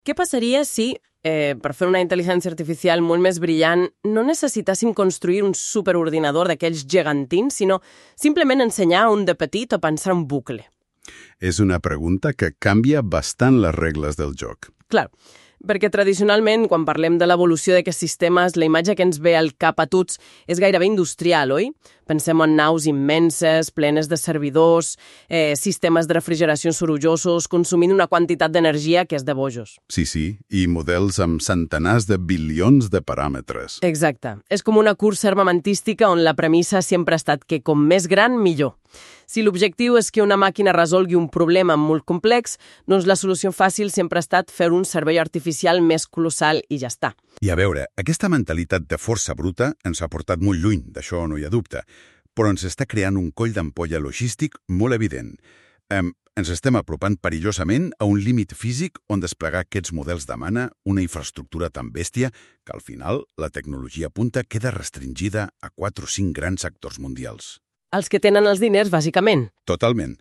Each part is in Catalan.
Què passaria si, eh, per fer una intel·ligència artificial molt més brillant, no necessitàssim construir un superordinador d'aquells gegantins, sinó simplement ensenyar un de petit a pensar en bucle? És una pregunta que canvia bastant les regles del joc. Clar, perquè tradicionalment, quan parlem de l'evolució d'aquests sistemes, la imatge que ens ve al cap a tots és gairebé industrial, oi? Pensem en naus immenses, plenes de servidors, eh, sistemes de refrigeració sorollosos, consumint una quantitat d'energia que és de bojos. Sí, sí, i models amb centenars de bilions de paràmetres. Exacte. És com una cursa armamentística on la premissa sempre ha estat que com més gran, millor. Si l'objectiu és que una màquina resolgui un problema molt complex, doncs la solució fàcil sempre ha estat fer un servei artificial més colossal i ja està. I a veure, aquesta mentalitat de força bruta ens ha portat molt lluny, d'això no hi ha dubte, però ens està creant un coll d'ampolla logístic molt evident. Em, ens estem apropant perillosament a un límit físic on desplegar aquests models demana una infraestructura tan bèstia que al final la tecnologia punta queda restringida a 4 o 5 grans actors mundials. Els que tenen els diners, bàsicament. Totalment.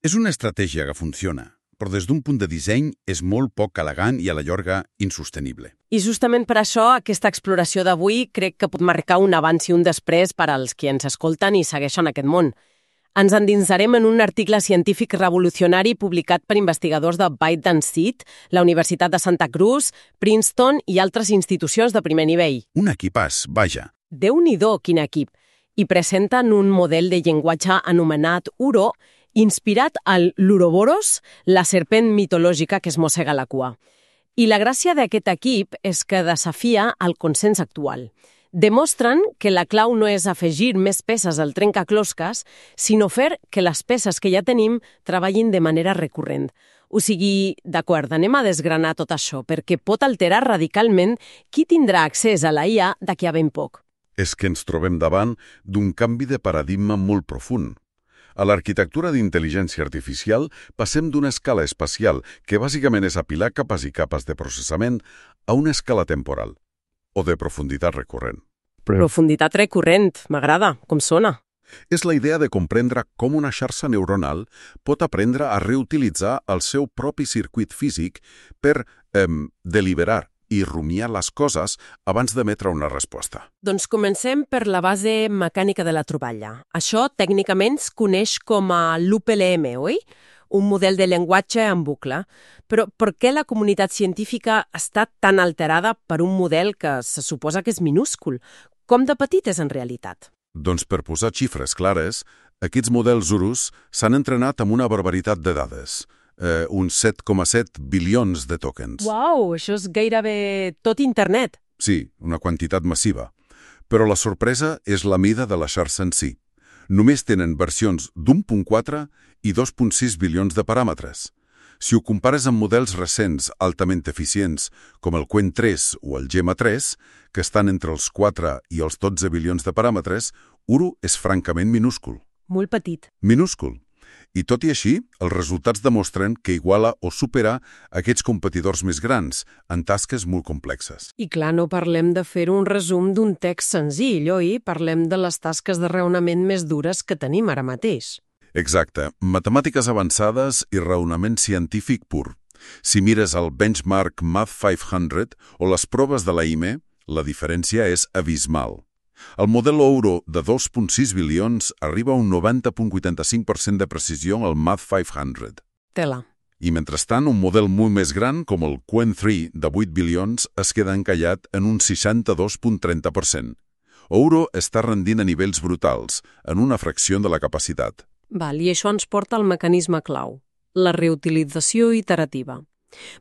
És una estratègia que funciona, però des d'un punt de disseny és molt poc elegant i a la llarga insostenible. I justament per això aquesta exploració d'avui crec que pot marcar un abans i un després per als qui ens escolten i segueixen aquest món. Ens endinsarem en un article científic revolucionari publicat per investigadors de Byte and Seed, la Universitat de Santa Cruz, Princeton i altres institucions de primer nivell. Un equipàs, vaja. Déu-n'hi-do, quin equip! i presenten un model de llenguatge anomenat Uro, inspirat al l'Uroboros, la serpent mitològica que es mossega la cua. I la gràcia d'aquest equip és que desafia el consens actual. Demostren que la clau no és afegir més peces al trencaclosques, sinó fer que les peces que ja tenim treballin de manera recurrent. O sigui, d'acord, anem a desgranar tot això, perquè pot alterar radicalment qui tindrà accés a la IA d'aquí a ben poc és que ens trobem davant d'un canvi de paradigma molt profund. A l'arquitectura d'intel·ligència artificial passem d'una escala espacial, que bàsicament és apilar capes i capes de processament, a una escala temporal, o de profunditat recurrent. Profunditat recurrent, m'agrada, com sona. És la idea de comprendre com una xarxa neuronal pot aprendre a reutilitzar el seu propi circuit físic per eh, deliberar i rumiar les coses abans d'emetre una resposta. Doncs comencem per la base mecànica de la troballa. Això tècnicament es coneix com a l'UPLM, oi? Un model de llenguatge en bucle. Però per què la comunitat científica està tan alterada per un model que se suposa que és minúscul? Com de petit és en realitat? Doncs per posar xifres clares, aquests models URUS s'han entrenat amb una barbaritat de dades – eh, uns 7,7 bilions de tokens. Uau, això és gairebé tot internet. Sí, una quantitat massiva. Però la sorpresa és la mida de la xarxa en si. Només tenen versions d'1.4 i 2.6 bilions de paràmetres. Si ho compares amb models recents altament eficients, com el Quen 3 o el Gemma 3, que estan entre els 4 i els 12 bilions de paràmetres, Uru és francament minúscul. Molt petit. Minúscul. I tot i així, els resultats demostren que iguala o supera aquests competidors més grans en tasques molt complexes. I clar, no parlem de fer un resum d'un text senzill, oi? Parlem de les tasques de raonament més dures que tenim ara mateix. Exacte. Matemàtiques avançades i raonament científic pur. Si mires el benchmark Math 500 o les proves de la IME, la diferència és abismal. El model euro de 2.6 bilions arriba a un 90.85% de precisió al Math 500. Tela. I mentrestant, un model molt més gran, com el Quen 3 de 8 bilions, es queda encallat en un 62.30%. Euro està rendint a nivells brutals, en una fracció de la capacitat. Val, i això ens porta al mecanisme clau, la reutilització iterativa.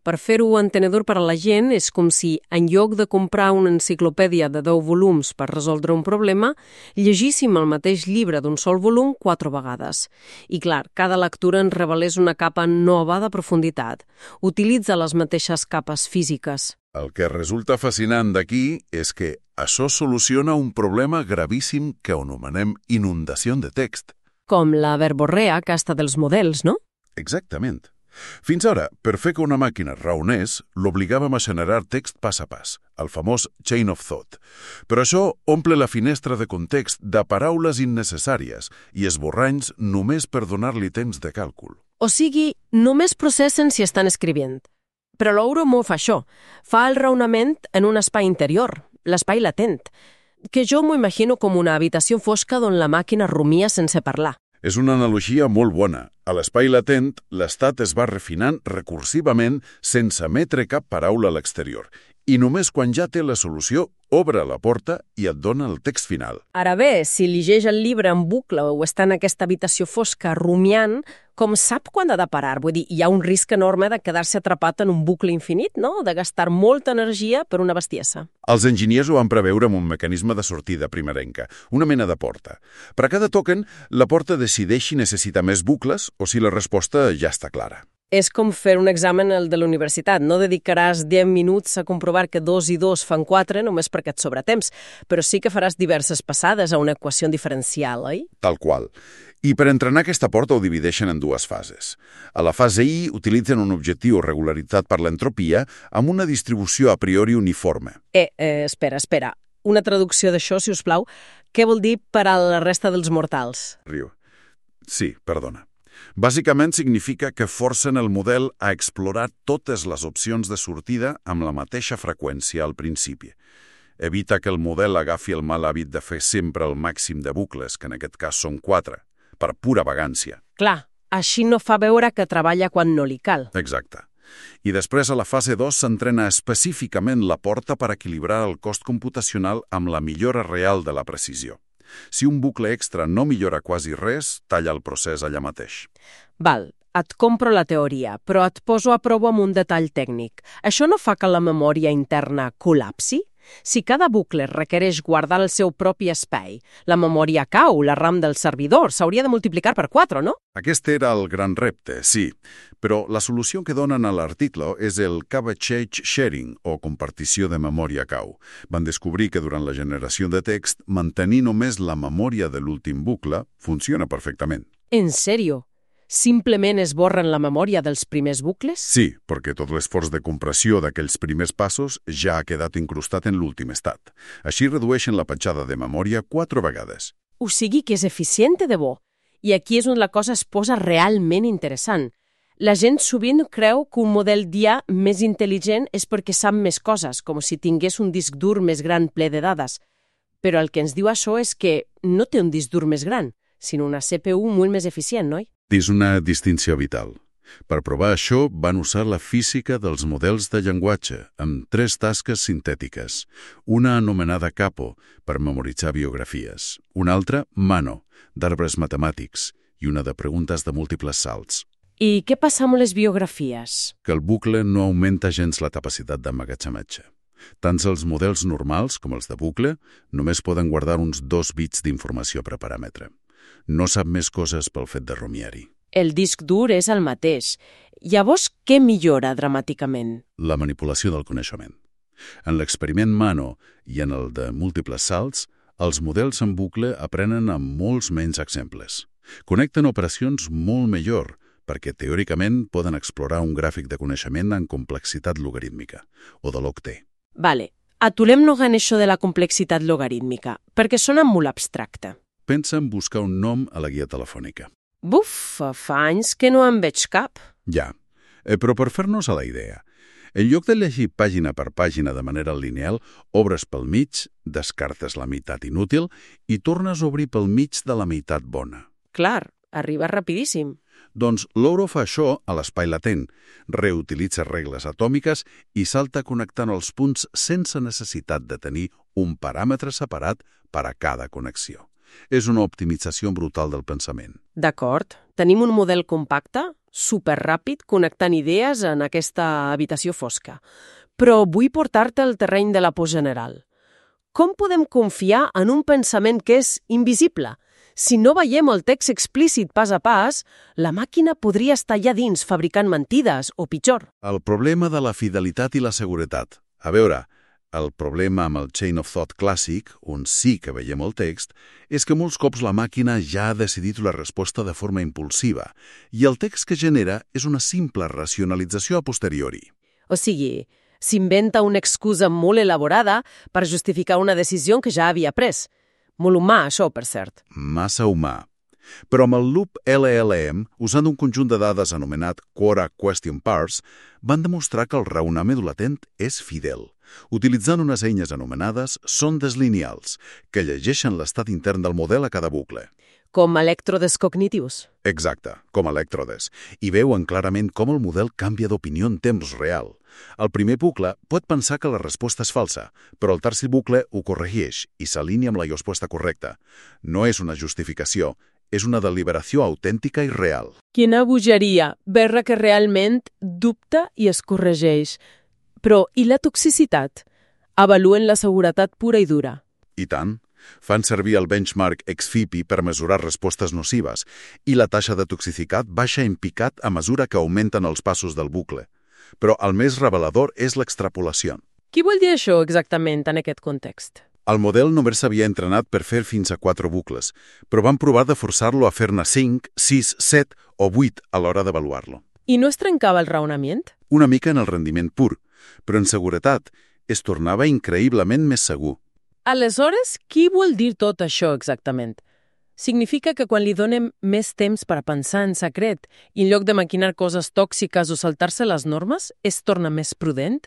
Per fer-ho entenedor per a la gent, és com si, en lloc de comprar una enciclopèdia de 10 volums per resoldre un problema, llegíssim el mateix llibre d'un sol volum quatre vegades. I clar, cada lectura ens revelés una capa nova de profunditat. Utilitza les mateixes capes físiques. El que resulta fascinant d'aquí és que això soluciona un problema gravíssim que anomenem inundació de text. Com la verborrea que està dels models, no? Exactament. Fins ara, per fer que una màquina raonés, l'obligàvem a generar text pas a pas, el famós chain of thought. Però això omple la finestra de context de paraules innecessàries i esborranys només per donar-li temps de càlcul. O sigui, només processen si estan escrivint. Però l'Ouro no fa això. Fa el raonament en un espai interior, l'espai latent, que jo m'ho imagino com una habitació fosca on la màquina rumia sense parlar. És una analogia molt bona. A l'espai latent, l'estat es va refinant recursivament sense emetre cap paraula a l'exterior. I només quan ja té la solució, obre la porta i et dona el text final. Ara bé, si llegeix el llibre en bucle o està en aquesta habitació fosca rumiant, com sap quan ha de parar? Vull dir, hi ha un risc enorme de quedar-se atrapat en un bucle infinit, no? De gastar molta energia per una bestiesa. Els enginyers ho van preveure amb un mecanisme de sortida primerenca, una mena de porta. Per a cada token, la porta decideix si necessita més bucles o si la resposta ja està clara. És com fer un examen el de la universitat. No dedicaràs 10 minuts a comprovar que 2 i 2 fan 4 només perquè et sobra temps, però sí que faràs diverses passades a una equació diferencial, oi? Tal qual. I per entrenar aquesta porta ho divideixen en dues fases. A la fase I utilitzen un objectiu regularitzat per l'entropia amb una distribució a priori uniforme. Eh, eh, espera, espera. Una traducció d'això, si us plau. Què vol dir per a la resta dels mortals? Riu. Sí, perdona. Bàsicament significa que forcen el model a explorar totes les opcions de sortida amb la mateixa freqüència al principi. Evita que el model agafi el mal hàbit de fer sempre el màxim de bucles, que en aquest cas són quatre, per pura vagància. Clar, així no fa veure que treballa quan no li cal. Exacte. I després, a la fase 2, s'entrena específicament la porta per equilibrar el cost computacional amb la millora real de la precisió. Si un bucle extra no millora quasi res, talla el procés allà mateix. Val, et compro la teoria, però et poso a prova amb un detall tècnic. Això no fa que la memòria interna col·lapsi? Si cada bucle requereix guardar el seu propi espai, la memòria cau, la RAM del servidor s'hauria de multiplicar per 4, no? Aquest era el gran repte, sí, però la solució que donen a l'article és el Cabbage Sharing, o compartició de memòria cau. Van descobrir que durant la generació de text, mantenir només la memòria de l'últim bucle funciona perfectament. En sèrio? Simplement es borren la memòria dels primers bucles? Sí, perquè tot l'esforç de compressió d'aquells primers passos ja ha quedat incrustat en l'últim estat. Així redueixen la petjada de memòria quatre vegades. O sigui que és eficient de bo. I aquí és on la cosa es posa realment interessant. La gent sovint creu que un model d'IA més intel·ligent és perquè sap més coses, com si tingués un disc dur més gran ple de dades. Però el que ens diu això és que no té un disc dur més gran, sinó una CPU molt més eficient, no? És una distinció vital. Per provar això, van usar la física dels models de llenguatge, amb tres tasques sintètiques. Una anomenada Capo, per memoritzar biografies. Una altra, Mano, d'arbres matemàtics. I una de preguntes de múltiples salts. I què passa amb les biografies? Que el bucle no augmenta gens la capacitat d'emmagatzematge. Tant els models normals com els de bucle només poden guardar uns dos bits d'informació per paràmetre no sap més coses pel fet de rumiar-hi. El disc dur és el mateix. Llavors, què millora dramàticament? La manipulació del coneixement. En l'experiment Mano i en el de múltiples salts, els models en bucle aprenen amb molts menys exemples. Connecten operacions molt millor, perquè teòricament poden explorar un gràfic de coneixement en complexitat logarítmica, o de log T. Vale, atolem no en això de la complexitat logarítmica, perquè sona molt abstracte pensa en buscar un nom a la guia telefònica. Buf, fa anys que no en veig cap. Ja, eh, però per fer-nos a la idea, en lloc de llegir pàgina per pàgina de manera lineal, obres pel mig, descartes la meitat inútil i tornes a obrir pel mig de la meitat bona. Clar, arriba rapidíssim. Doncs l'Ouro fa això a l'espai latent, reutilitza regles atòmiques i salta connectant els punts sense necessitat de tenir un paràmetre separat per a cada connexió és una optimització brutal del pensament. D'acord. Tenim un model compacte, superràpid, connectant idees en aquesta habitació fosca. Però vull portar-te al terreny de la por general. Com podem confiar en un pensament que és invisible? Si no veiem el text explícit pas a pas, la màquina podria estar allà dins fabricant mentides, o pitjor. El problema de la fidelitat i la seguretat. A veure, el problema amb el Chain of Thought clàssic, on sí que veiem el text, és que molts cops la màquina ja ha decidit la resposta de forma impulsiva i el text que genera és una simple racionalització a posteriori. O sigui, s'inventa una excusa molt elaborada per justificar una decisió que ja havia pres. Molt humà, això, per cert. Massa humà. Però amb el loop LLM, usant un conjunt de dades anomenat Quora Question Parse, van demostrar que el raonament latent és fidel, utilitzant unes eines anomenades sondes lineals, que llegeixen l'estat intern del model a cada bucle. Com elèctrodes cognitius. Exacte, com elèctrodes, i veuen clarament com el model canvia d'opinió en temps real. El primer bucle pot pensar que la resposta és falsa, però el tercer bucle ho corregeix i s'alinea amb la resposta correcta. No és una justificació, és una deliberació autèntica i real. Quina bogeria, veure que realment dubta i es corregeix. Però i la toxicitat? Avaluen la seguretat pura i dura. I tant. Fan servir el benchmark XFIPI per mesurar respostes nocives i la taxa de toxicitat baixa en picat a mesura que augmenten els passos del bucle. Però el més revelador és l'extrapolació. Qui vol dir això exactament en aquest context? El model només s'havia entrenat per fer fins a 4 bucles, però van provar de forçar-lo a fer-ne 5, 6, 7 o 8 a l'hora d'avaluar-lo. I no es trencava el raonament? Una mica en el rendiment pur, però en seguretat es tornava increïblement més segur. Aleshores, qui vol dir tot això exactament? Significa que quan li donem més temps per a pensar en secret i en lloc de maquinar coses tòxiques o saltar-se les normes, es torna més prudent?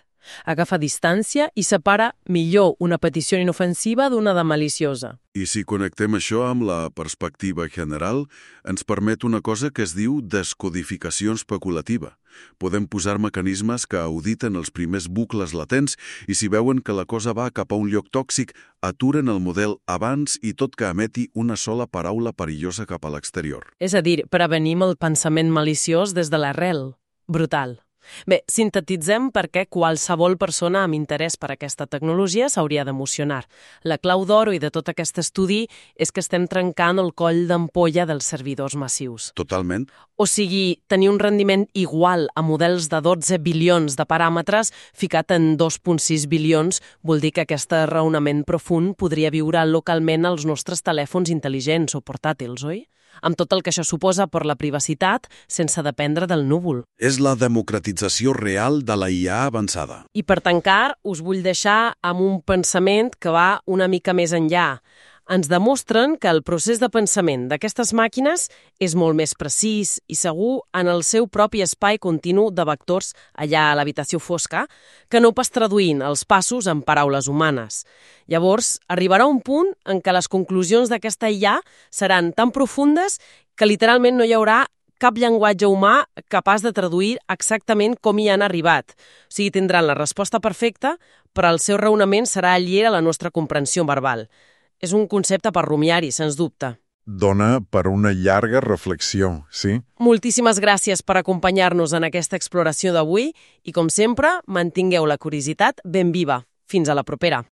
Agafa distància i separa millor una petició inofensiva d'una de maliciosa. I si connectem això amb la perspectiva general, ens permet una cosa que es diu descodificació especulativa. Podem posar mecanismes que auditen els primers bucles latents i si veuen que la cosa va cap a un lloc tòxic, aturen el model abans i tot que emeti una sola paraula perillosa cap a l'exterior. És a dir, prevenim el pensament maliciós des de l'arrel. Brutal. Bé, sintetitzem perquè qualsevol persona amb interès per aquesta tecnologia s'hauria d'emocionar. La clau d'oro i de tot aquest estudi és que estem trencant el coll d'ampolla dels servidors massius. Totalment. O sigui, tenir un rendiment igual a models de 12 bilions de paràmetres ficat en 2.6 bilions vol dir que aquest raonament profund podria viure localment als nostres telèfons intel·ligents o portàtils, oi? Amb tot el que això suposa per la privacitat sense dependre del núvol. És la democratització real de la IA avançada. I per tancar, us vull deixar amb un pensament que va una mica més enllà. Ens demostren que el procés de pensament d'aquestes màquines és molt més precís i segur en el seu propi espai continu de vectors allà a l'habitació fosca que no pas traduint els passos en paraules humanes. Llavors, arribarà un punt en què les conclusions d'aquesta IA seran tan profundes que literalment no hi haurà cap llenguatge humà capaç de traduir exactament com hi han arribat. O sigui, tindran la resposta perfecta, però el seu raonament serà alier a la nostra comprensió verbal. És un concepte per rumiar-hi, sens dubte. Dona per una llarga reflexió, sí? Moltíssimes gràcies per acompanyar-nos en aquesta exploració d'avui i, com sempre, mantingueu la curiositat ben viva. Fins a la propera.